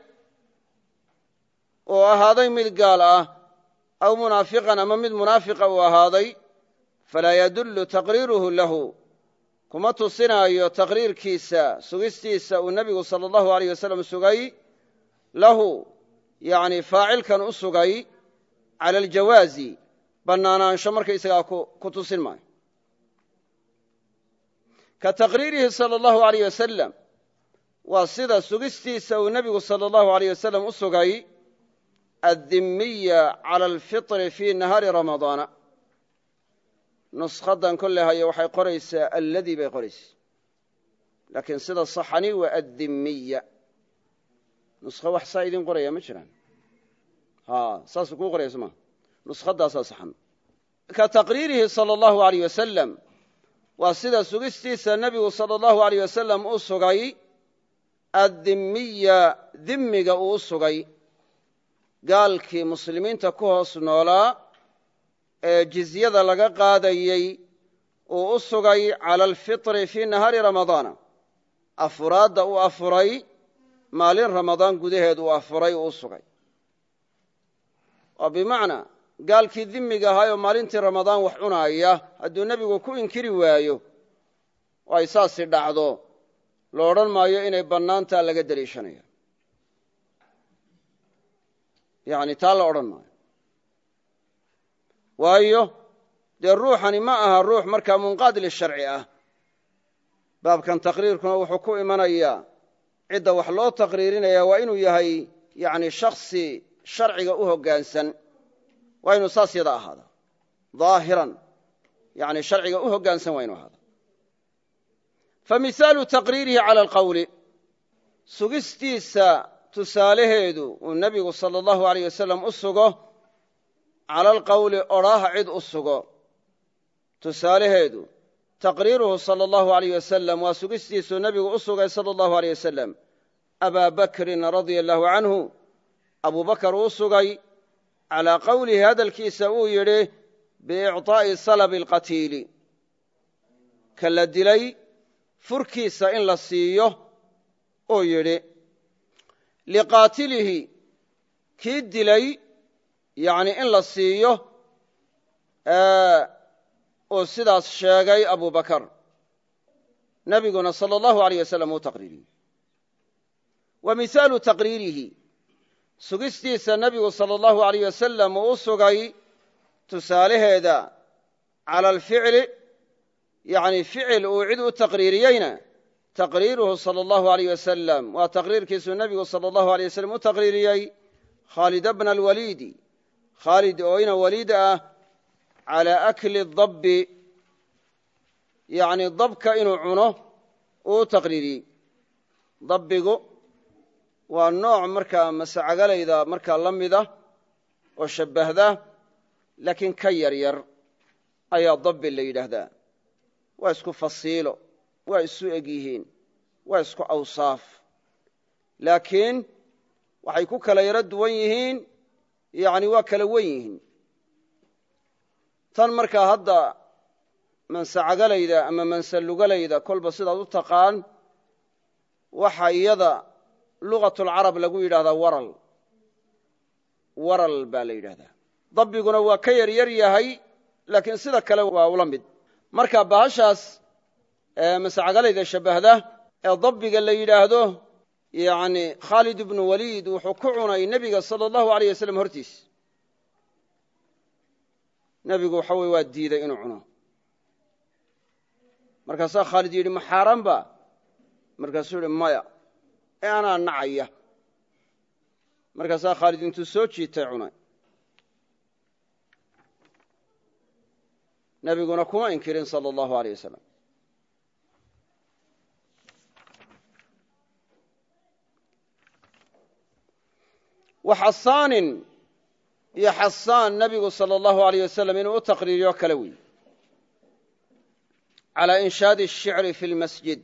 Speaker 1: oo ahaaday mid gaal ah aw munaafiqan ama mid munaafiqa uu ahaaday falaa yadullu taqriiruhu lahu. Kuma tusinaayo taqriirkiisa sugistiisa uu nebigu sala allahu aleyh wasalam sugay lahu yani faacilkan u sugay cala aljawaazi bannaanaansho markaysagaa ku tusin maayo. Ka taqriirihi sala allahu aleyh wasalam waa sida sugistiisa uu nebigu sala allahu aleyh wasalam u sugay addimiya cala alfitri fii nahaari ramadaana nuskhadan kolle hayo waxay qoraysaa alladii bay qoraysa laakiin sida saxani waa addimiya nuskho wax saa idin qoraya ma jiraan. Saasuu kuu qoraya soma nuskhadaasaa saxan. Ka taqriirihi sala allahu aleyh wasalam waa sida sugistiisa nebigu sala allahu aleyh wasalam u sugay addimiya dimiga uu sugay gaalkii muslimiinta ku hoos noolaa ee jizyada laga qaadayey uu u sugay cala alfitri fii nahaari ramadaana afuraadda uu afuray maalin ramadaan gudaheed uu afuray uu u sugay. Oo bimacnaa gaalkii dimiga ahaayoo maalintii ramadaan wax cunaaya hadduu nebigu ku inkiri waayo oo ay saasi dhacdo lo odhan maayo inay bannaantaa laga deliishanaya yani taa la odhan maayo. Waayo dee ruuxani ma aha ruux markaa munqaad lisharci ah. Baabkan taqriirkuna wuxuu ku imanayaa cidda wax loo taqriirinaya waa inuu yahay yani shaksi sharciga u hoggaansan waa inuu saas yada ahaada aahiran yani sharciga u hoggaansan waa inu ahaada famihaalu taqriirihi cala alqawli sugistiisa tusaalaheedu uu nebigu sala allahu aleyh wasalam u sugo cala alqawli odhaaha cid u sugo tusaalaheedu taqriiruhu sala allahu aleyh wasalam waa sugistiisuu nebigu u sugay sala allahu aleyh wasalam abaa bakrin radia allahu canhu abuu bakar uu sugay calaa qowlihi hadalkiisa uu yidhi biicطaa'i salabi alqatiili ka la dilay furkiisa in la siiyo uu yidhi liqaatilihi kii dilay yani in la siiyo uu sidaas sheegay abu bakar nebiguna salى اllahu aleyh wasalam uu taqriiriyey wa mihaalu taqriirihi sugistiisa nebigu salى اllahu aleyh wasalam uu u sugay tusaalaheeda cala alficli yani ficil uu cid u taqriiriyeyna taqriiruhu salى اllahu aleyh wasalam waa taqriirkiisuu nebigu salى اllahu aleyh wasalam u taqriiriyey khaalida bna alwaliidi khaalid oo ina waliid ah calaa akli dabbi yani dabka inuu cuno uu u taqriiriyey dabbigu waa nooc markaa masacagalayda markaa la mida oo shabbahda laakiin ka yar yar ayaa dabbi la yidhaahdaa waa isku fasiilo. Waa isu eg yihiin. Waa isku awsaaf. Laakiin waxay ku kala yaro duwan yihiin. Yani waa kala wen yihiin. Tan markaa hadda mansacagalayda ama mansalugalayda kolba sidaad u taqaan waxa iyada lugatulcarab lagu yidhahdaa waral. Waral baa la yidhahdaa dabbiguna waa ka yar yar yahay laakiin sida kale waa ula mid marka bahashaas masacagalayda shabbahda ee dabbiga la yidhaahdo yani khaalid ibnu waliid wuxuu ku cunay nebiga sala allahu aleyh wasalam hortiis. Nebigu waxa weye waa diiday inuu cuno. Markaasaa khaalid yidhi ma ba markaasuu yihi maya ee anaa nacaya. Markaasaa khaalid intuu soo jiitay cunay nebiguna kuma inkirin sala allahu aleyh wasalam wa xasaanin iyo xasaan nebigu sala allahu aleyh wasalam inuu u taqriiriyo kale wey calaa inshaadi ashicri fi lmasjid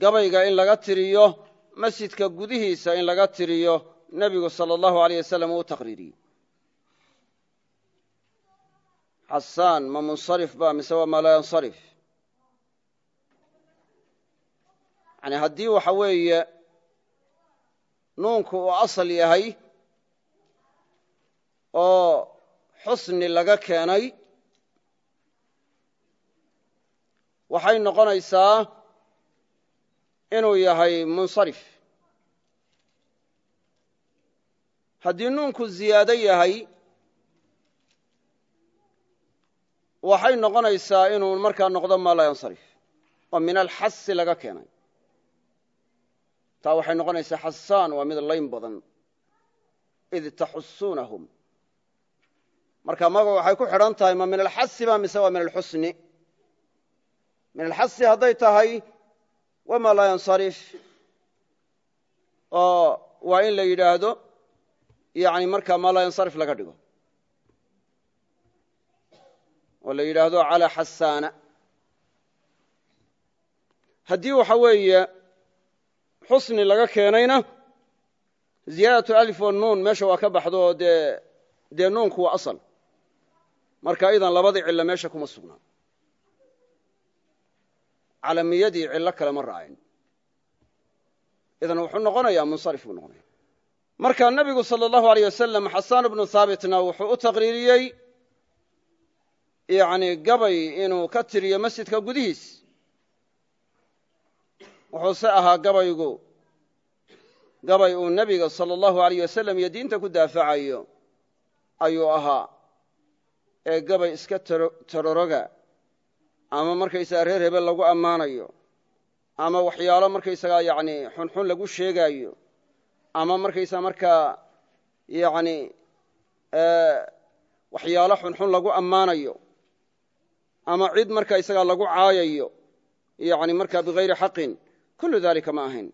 Speaker 1: gabayga in laga tiriyo masjidka gudihiisa in laga tiriyo nebigu sala allahu aleyh wasalam uu taqriiriyey xasaan ma munsarif ba mise waa ma laa yansarif? Yani haddii waxa weeye nuunku uu asal yahay oo xusni laga keenay waxay noqonaysaa inuu yahay munsarif. Haddii nuunku ziyaado yahay waxay noqonaysaa inuu markaa noqdo maa laa yansarif oo min alxasi laga keenay. Taa waxay noqonaysaa xasaan waa mid layn badan. Id taxusuunahum marka magacu waxay ku xidhan tahay ma min alxasi ba mise waa min alxusni? Min alxasi hadday tahay wama laa yansarif oo waa in la yidhaahdo yani markaa maa laa yansarif laga dhigo oo la yidhaahdo calaa xasaana. Haddii waxa weeye xusni laga keenayna ziyaadatu alif wanuun meesha waa ka baxdo oo dee dee nuunku waa asal. Marka idan labadii cillo meesha kuma sugnaa calamiyadii cillo kale ma raacin idan wuxuu noqonayaa munsarif buu noqonaya marka nebigu sala allahu aleyh wasalam xasaan bnu haabitna wuxuu u taqriiriyey yani gabay inuu ka tiriyo masjidka gudihiis. Wuxuuse ahaa gabaygu gabay uu nebiga sala allahu alayh wasalam iyo diinta ku daafacayo ayuu ahaa ee gabay iska taroroga ama markaysaga reer hebel lagu ammaanayo ama waxyaalo markaysagaa yacni xunxun lagu sheegaayo ama markaysaga markaa yacni waxyaalo xunxun lagu ammaanayo ama cid marka isagaa lagu caayayo yani markaa bigayri xaqin kullu dalika ma ahayn.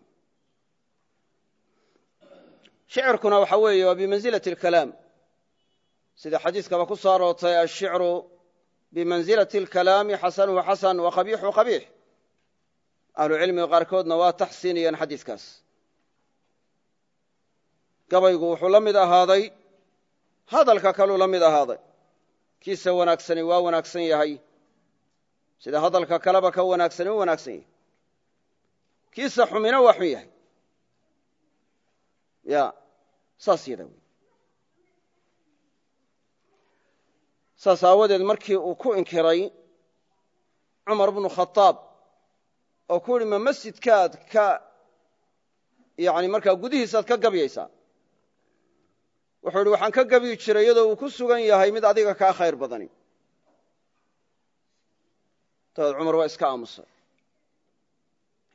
Speaker 1: Shicirkuna waxa weeye waa bimansilati alkalaam. Sida xadiiskaba ku soo aroortay ashicru bimansilati alkalaami xasanuhu xasan wa qabiixu qabiix. Ahlucilmiga qaarkoodna waa taxsiiniyeen xadiiskaas. Gabaygu wuxuu la mid ahaaday hadalka kaluu la mid ahaaday. Kiisa wanaagsani waa wanaagsan yahay sida hadalka kaleba ka wanaagsani u wanaagsan yahay. Kiisa xumina waa xun yahay. Ya saas yada wey saas aawadeed markii uu ku inkiray cumar bnu khadaab oo ku yihi ma masjidkaad ka yani markaa gudihiisaad ka gabyaysaa wuxuu yidhi waxaan ka gabyi jiray iyadoo uu ku sugan yahay mid adiga kaa khayr badani dabeed cumar waa iska aamusay.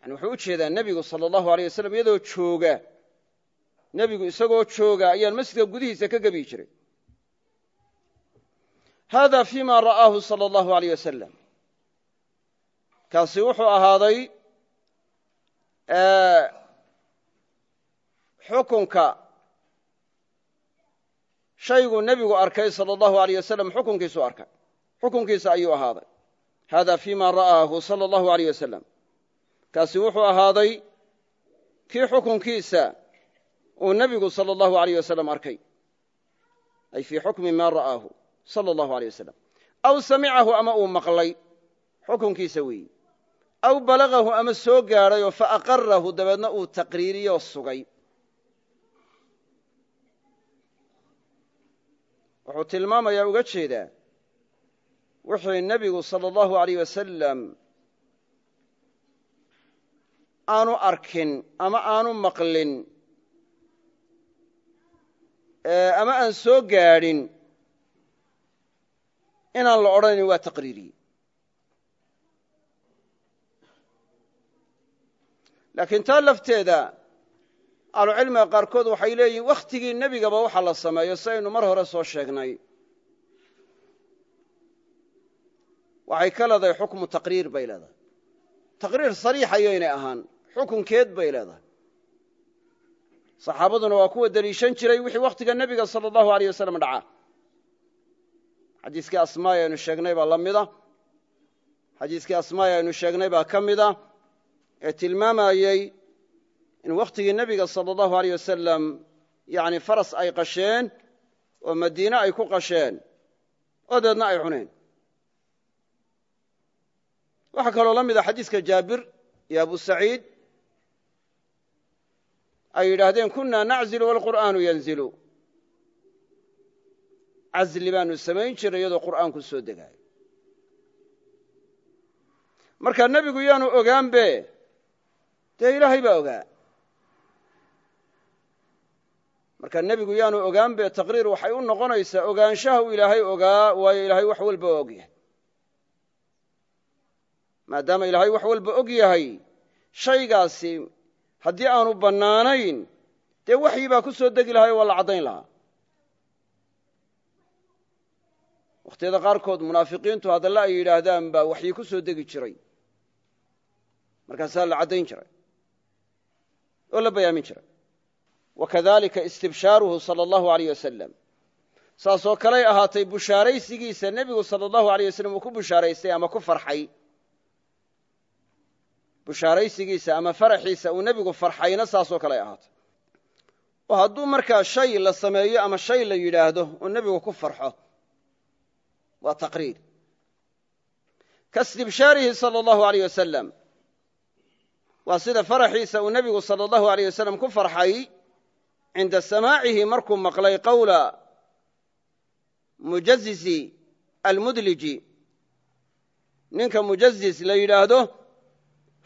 Speaker 1: Yani wuxuu u jeedaa nebigu sala allahu aleyh wasalam iyadoo jooga. Nebigu isagoo jooga ayaan masjidka gudihiisa ka gebyi jiray. Hada fi ma ra'aahu sala allahu aleyh wasalam kaasi wuxuu ahaaday xukunka shayguu nebigu arkay sala allahu aleyh wasalam xukunkiisu arkay. Xukunkiisa ayuu ahaaday hada fi ma ra'aahu sala allahu aleyh wasalam kaasi wuxuu ahaaday kii xukunkiisa uu nebigu sala allahu aleyh wasalam arkay ay fii xukmi ma ra'aahu sala allahu aleyh wasalam aw samicahu ama uu maqlay xukunkiisa weeyi aw balagahu ama soo gaadhayoo faaqarahu dabeedna uu taqriiriyoo sugay wuxuu tilmaamayaa uga jeedaa wixii nebigu sala allahu aleyh wasalam aanu arkin ama aanu maqlin ama aan soo gaadhin inaan la odhanayn waa taqriiriye laakiin taa lafteeda ahlucilmiga qaarkood waxay leeyihiin wakhtigii nebigaba waxa la sameeyo si aynu mar hore soo sheegnay waxay ka leedahay xukmu taqriir bay leedahay. Taqriir sariixa yaynay ahaan xukunkeed bay leedahay. Saxaabaduna waa kuwa deliishan jiray wixii wakhtiga nebiga sala allahu aleyh wasalam dhaca xadiiskii asmaaya aynu sheegnay baa la mida xadiiskii asmaaya aynu sheegnay baa ka mida ee tilmaamayey in wakhtigii nebiga sala allahu aleyh wasalam yani faras ay qasheen oo madiine ay ku qasheen oo deedna ay cuneen waxaa kaloo la mida xadiiska jaabir iyo abu saciid. Ay yidhaahdeen kuna naczilu walqur'aanu yanzilu. Casli baanu samayn jiray iyadoo qur'aanku soo degaayo marka nebigu yaanu ogaanbe dee ilaahay baa ogaa. Marka nebigu yaanu ogaanbe taqriir waxay u noqonaysaa ogaanshaha uu ilaahay ogaa waayo ilaahay wax walba og yahay maadaama ilaahay wax walba og yahay shaygaasi haddii aanu bannaanayn dee waxyi baa ku soo degi lahay waa la caddayn lahaa. Wakhtiyada qaarkood munaafiqiintu hadalla ay yidhaahdaan baa waxyi ku soo degi jiray. Markaasaa la caddayn jiray. Oo la bayaamin jiray. Wakadalika istibshaaruhu sala allahu aleyh wasalam saasoo kaley ahaatay bushaaraysigiisa nebigu sala allahu aleyh wasalam uu ku bushaaraystay ama ku farxay bushaaraysigiisa ama faraxiisa uu nebigu farxayna saasoo kaley ahaatay oo hadduu markaa shay la sameeyo ama shay la yidhaahdo uu nebigu ku farxo. Waa taqriir. Kaistibshaarihi sala allahu aleyh wasalam waa sida faraxiisa uu nebigu sala allahu aleyh wasalam ku farxay cinda samaacihi markuu maqlay qowla mujazisi almudliji. Ninka mujazis la yidhaahdo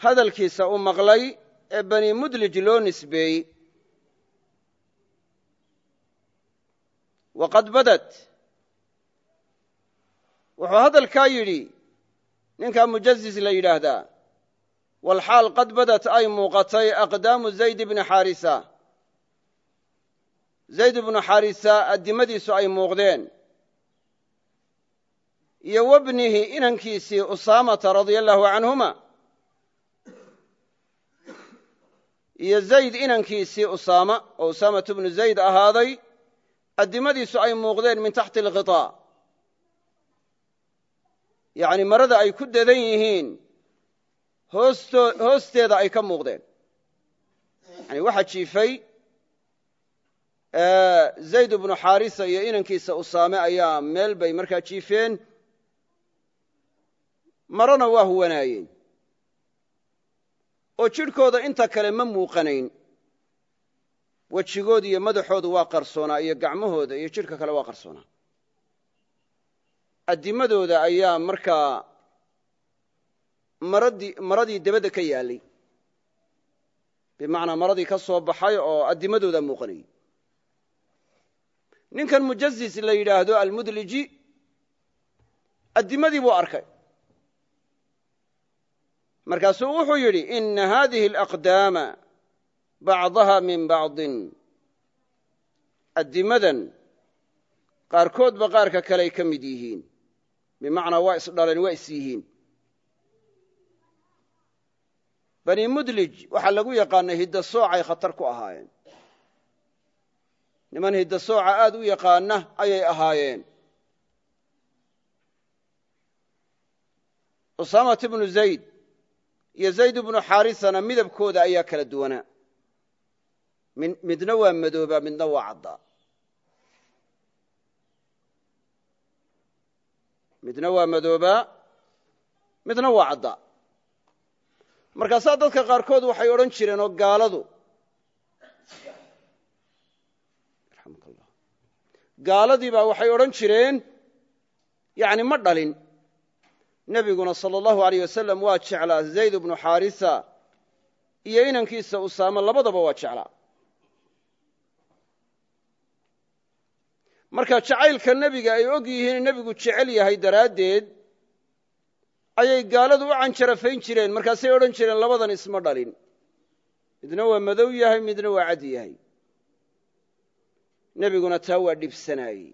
Speaker 1: hadalkiisa u maqlay ee bani mudlij loo nisbeeyey. Waqad badat. Wuxuu hadalkaa yidhi ninkaa mujazis la yidhaahdaa walxaal qad badat ay muuqatay aqdaamu zayd bni xaarisa. Zayd bnu xaarisa addimadiisu ay muuqdeen. Iyo wabnihi inankiisii usaamata radia allahu canhuma iyo zayd inankiisii usaama oo usaamatu bnu zayd ahaaday addimadiisu ay muuqdeen min taxti alkhitaa yacni marada ay ku dadan yihiin hoosteeda ay ka muuqdeen. Yani waxaa jiifay zayd bnu xaarisa iyo inankiisa usaame ayaa meel bay markaa jiifeen marana waa huwanaayeen oo jidhkooda inta kale ma muuqanayn. Wejigooda iyo madaxoodu waa qarsoonaa iyo gacmahooda iyo jidhka kale waa qarsoonaa. Addimadooda ayaa markaa maradii dabadda ka yaallay bimacnaa maradii ka soo baxay oo addimadooda muuqanayay ninkan mujazis la yidhaahdo almudliji addimadii buu arkay markaasuu wuxuu yidhi ina hadihi alaqdaama bacdaha min bacdin. Addimadan qaarkoodba qaarka kaley ka mid yihiin. Bimacnaa waa isdhaleen waa is yihiin. Bani mudlij waxaa lagu yaqaanay hidda soocay khatar ku ahaayeen. Niman hidda sooca aad u yaqaana ayay ahaayeen. Usaamat bnu zayd iyo zayd bnu xaarisana midabkooda ayaa kala duwanaa midna waa madoobaa midna waa caddaa midna waa madoobaa midna waa caddaa markaasaa dadka qaarkood waxay odhan jireen oo gaaladu gaaladii baa waxay odhan jireen yani ma dhalin nebiguna sala allahu aleyh wasalam waa jeclaa zayd bnu xaarisa iyo inankiisa usaame labadaba waa jeclaa. Marka jacaylka nebiga ay og yihiin nebigu jecel yahay daraaddeed ayay gaaladu u canjarafayn jireen. Markaasay odhan jireen labadan isma dhalin. Midna waa madow yahay midna waa cad yahay. Nebiguna taa waa dhibsanaayey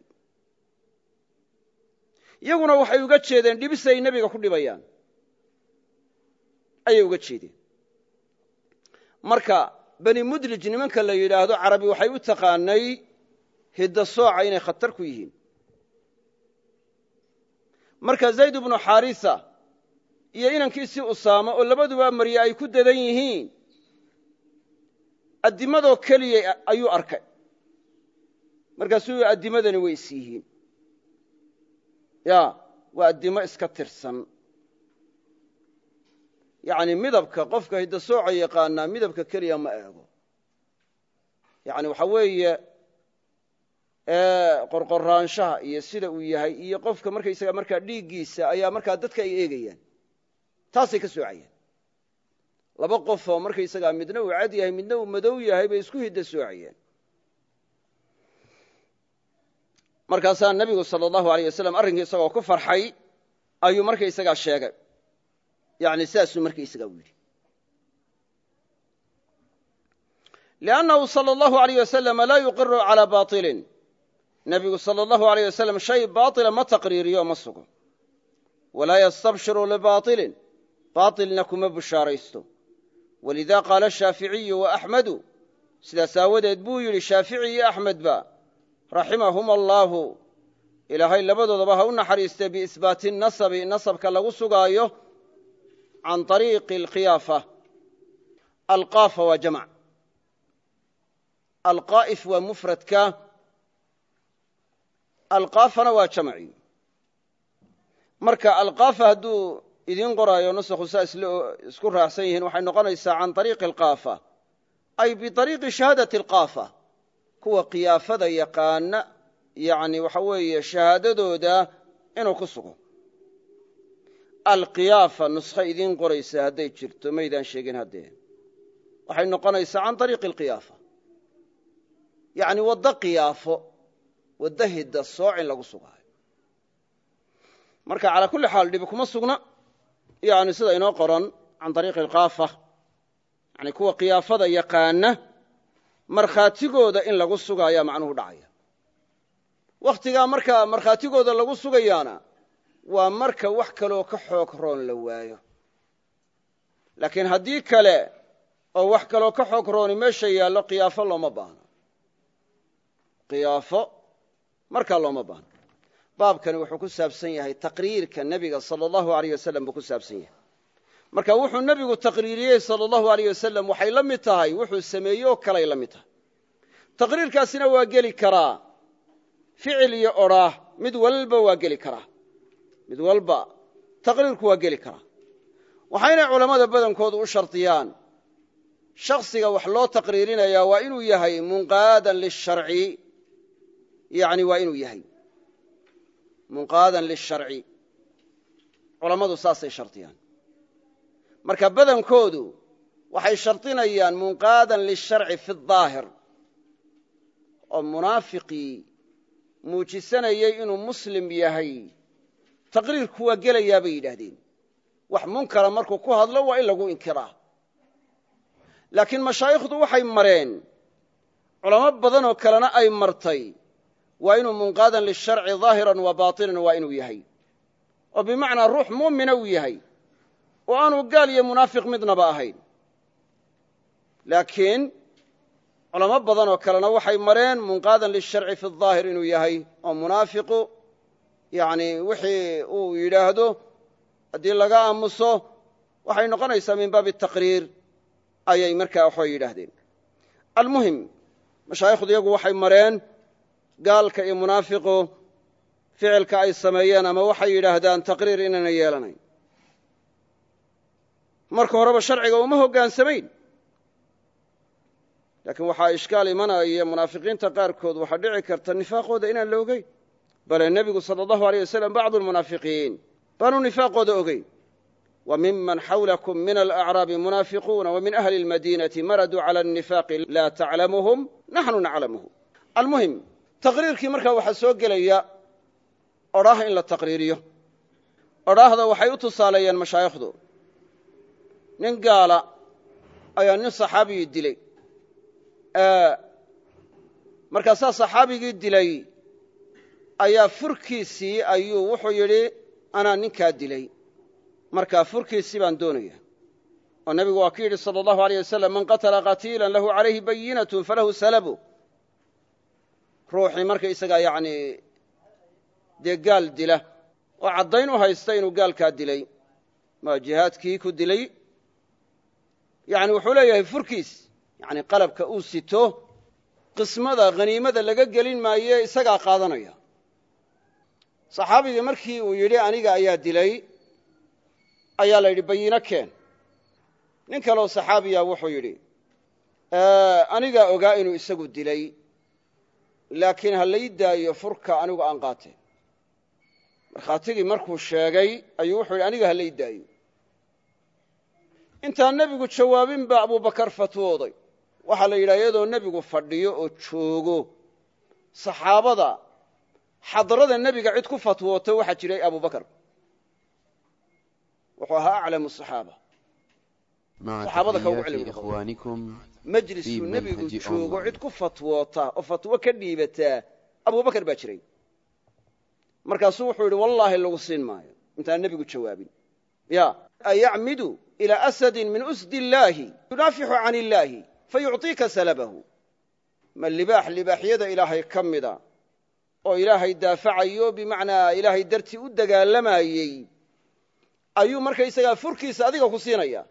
Speaker 1: iyaguna waxay uga jeedeen dhibis ay nebiga ku dhibayaan. Ayay uga jeedeen. Marka bani mudlij nimanka la yidhaahdo carabi waxay u taqaanay hidda sooca inay khatar ku yihiin. Marka zayd bnu xaarisa iyo inankiisii usaamo oo labaduba marye ay ku dadan yihiin addimadoo keliya ayuu arkay. Markaasuu addimadani way is yihiin ya waa addimo iska tirsan. Yani midabka qofka hidda sooca yaqaanaa midabka keliya ma eego. Yani waxaa weeye qorqoraanshaha iyo sida uu yahay iyo qofka markaysaga markaa dhiiggiisa ayaa markaa dadka ay eegayaan. Taasay ka soocayaan. Laba qofoo markaysagaa midna uu cad yahay midna uu madow yahay bay isku hidda soocayeen markaasaa nebigu sala allahu aleyh wasalam arrinkii isagoo ku farxay ayuu markaysagaa sheegay. Yani sidaasuu markaysagaa u yidhi. Liannahu sala allahu aleyh wasalam laa yuqiru calaa bailin nebigu sala allahu aleyh wasalam shay baila ma taqriiriyo ma sugo. Walaa yastabshiru libailin baailna kuma bushaaraysto. Walida qaala shaaficiyu wa axmedu sidaas aawadeed buu yidhi shaafici iyo axmedba raximahuma allaahu ilaahay labadoodaba ha u naxariistay biisbaati nasabi nasabka lagu sugaayo can ariiqi alkhiyaafa alqaafa waa jamc alqaa'if waa mufradka. Alqaafana waa jamci marka alqaafa hadduu idiin qoraayo nusakhu saa isku raacsan yihiin waxay noqonaysaa can ariiqi alqaafa. Ay biariiqi shahaadati alqaafa kuwa khiyaafada yaqaana yani waxa weeye shahaadadooda inuu ku sugo. Alkhiyaafa nuskho idiin qoraysa hadday jirto maydaan sheegin haddee. Waxay noqonaysaa can ariiqi alkhiyaafa yani waddo khiyaafo waddo hidda sooc in lagu sugaayo. Marka calaa kulli xaal dhibi kuma sugna. Yani sida inoo qoran can ariiqi alkaafa yani kuwa kiyaafada yaqaana markhaatigooda in lagu sugaayaa macnuhu dhacaya. Wakhtigaa marka markhaatigooda lagu sugayaana waa marka wax kaloo ka xoog roon la waayo. Laakiin haddii kale oo wax kaloo ka xoog rooni meesha yaallo khiyaafo looma baahno khiyaafo markaa looma baahno baabkani wuxuu ku saabsan yahay taqriirka nebiga sala allahu aleyh wasalam buu ku saabsan yahay marka wuxuu nebigu taqriiriyey sala allahu aleyh wasalam waxay la mid tahay. Wuxuu sameeye oo kaley la mid tahay. Taqriirkaasina waa geli karaa. Ficil iyo odhaah mid walba waa geli karaa. Mid walba taqriirku waa geli karaa. Waxaynay culammada badankoodu u shardiyaan. Shakhsiga wax loo taqriirinayaa waa inuu yahay munqaadan lisharci. Yani waa inuu yahay. Munqaadan lisharci. Culammadu saasay shardiyaan marka badankoodu waxay shardinayaan munqaadan lisharci fi daahir oo munaafiqii muujisanayey inuu muslim yahay. Taqriirku waa gelayaa bay yidhaahdeen. Wax munkara markuu ku hadlo waa in lagu inkiraa. Laakiin mashaayikhdu waxay mareen culamo badanoo kalena ay martay waa inuu munqaadan lisharci daahiran wa baatinan waa inuu yahay. Oo bimacnaa ruux mu'mina uu yahay oo aanu gaal iyo munaafiq midnaba ahayn. Laakiin culamo badanoo kalena waxay mareen munqaadan lisharci fi daahir inuu yahay oo munaafiqu yani wixii uu yidhaahdo haddii laga aamuso waxay noqonaysaa min baabi taqriir ayay markaa waxbay yidhaahdeen. Almuhim mashaayikhdu iyagu waxay mareen gaalka iyo munaafiqu ficilka ay sameeyeen ama waxay yidhaahdaan taqriir inayna yeelanayn marka horeba sharciga uma hoggaansamayn laakiin waxaa ishkaal imanaya munaafiqiinta qaarkood waxaa dhici karta nifaaqooda inaan la ogeyn. Bale nebigu sala allahu aleyh wasalam bacdu lmunaafiqiin baanu nifaaqooda ogeyn. Wa miman xawlakum min alacraabi munaafiquuna wa min ahli lmadiinati maraduu cala annifaaqi laa taclamuhum naxnu naclamuhum almuhim taqriirkii markaa waxaa soo gelaya odhaah in la taqriiriyo. Odhaahda waxay u tusaaleeyeen mashaayikhdu nin gaala ayaa nin saxaabigii dilay. Markaasaa saxaabigii dilay ayaa furkiisii ayuu wuxuu yidhi anaa ninkaa dilay. Markaa furkiisii baan doonaya oo nebigu waa ku yidhi sala allahu aleyh wasalam man qatala qatiilan lahu calayhi bayinatun falahu salabu. Ruuxii marka isagaa yacni dee gaal dila. Oo caddayn u haysta inuu gaalkaa dilay. Maa jihaadkii ku dilay yani wuxuu leeyahay furkiis. Yani qalabka uu sito qismada haniimada laga gelin maaye isagaa qaadanaya. Saxaabigii markii uu yidhi aniga ayaa dilay ayaa la yidhi bayino keen. Nin kaleo saxaabiya wuxuu yidhi anigaa ogaa inuu isagu dilay laakiin ha lay daayo furka anigu aan qaateen. Markhaatigii markuu sheegay ayuu wuxuu yidhi aniga ha daayo intaan nebigu jawaabin baa abubakar fatwooday. Waxaa la yidhaha iyadoo nebigu fadhiyo oo joogo. Saxaabada xadrada nebiga cid ku fatwooto waxaa jiray abubakar wuxuu ahaa aclamu saxaaba. Saxaabada
Speaker 2: ka
Speaker 1: ugu
Speaker 2: cilmiga
Speaker 1: nebigu joogo cid ku fatwoota oo fatwo ka dhiibataa abubakar baa jiray. Markaasuu wuxuu yidhi wallaahi lagu siin maayo. Intaan nebigu jawaabin. Ya ayacmidu ilى asadin min usdi illaahi yunaafixu can illaahi fayucطiika salabahu ma libaax libaaxyada ilaahay ka mida oo ilaahay daafacayo bimacnaa ilaahay dartii u dagaalamayey ayuu markaysagaa furkiisa adiga ku siinaya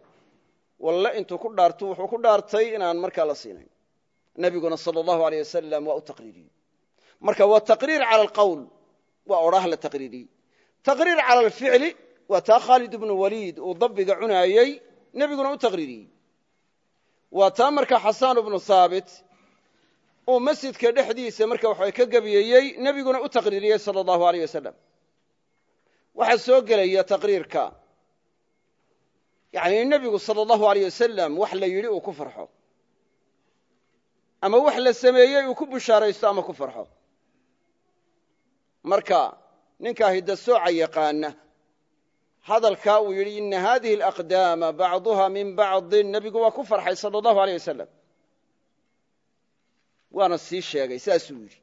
Speaker 1: walle intuu ku dhaartu wuxuu ku dhaartay inaan markaa la siinayn nebiguna sal allahu aleyh wasalam waa u taqriiriyey marka waa taqriir cala alqowl waa odhaah la taqriiriyey taqriir waa taa khaalid ibnu waliid uu dabbiga cunaayey nebiguna u taqriiriyey. Waa taa marka xasaan ibnu haabit uu masjidka dhexdiisa marka waxa ka gebiyeyey nebiguna u taqriiriyey sala allahu aleyh wasalam waxaa soo gelaya taqriirka. Yani nebigu sala allahu aleyh wasalam wax la yidhi uu ku farxo. Ama wax la sameeyey uu ku bushaaraysto ama ku farxo. Marka ninkaa hidasooca yaqaana hadalkaa uu yidhi ina hadihi alaqdaama bacduha min bacdin. Nebigu waa ku farxay sala allahu aleyh wasalam waana sii sheegay saasuu yidhi.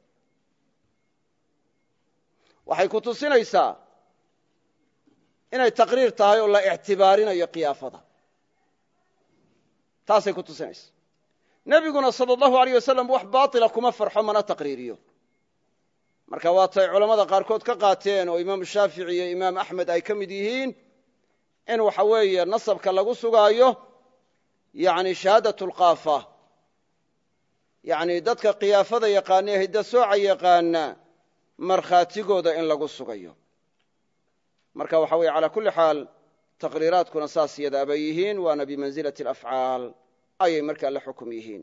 Speaker 1: Waxay ku tusinaysaa inay taqriir tahay oo la ictibaarinayo kiyaafada taasay ku tusinaysa nebiguna sala allahu aleyh wasalam wax baatila kuma farxo mana taqriiriyo marka waatay culammada qaarkood ka qaateen oo imaamu shaafici iyo imaam axmed ay ka mid yihiin in waxa weeye nasabka lagu sugaayo yani shahaadat lkaafa yani dadka kiyaafada yaqaana ee hidasooca yaqaana markhaatigooda in lagu sugayo. Marka waxa weye calaa kulli xaal taqriiraadkuna saas yadaabay yihiin waana bimansilati alafcaal ayay markaa la xukum yihiin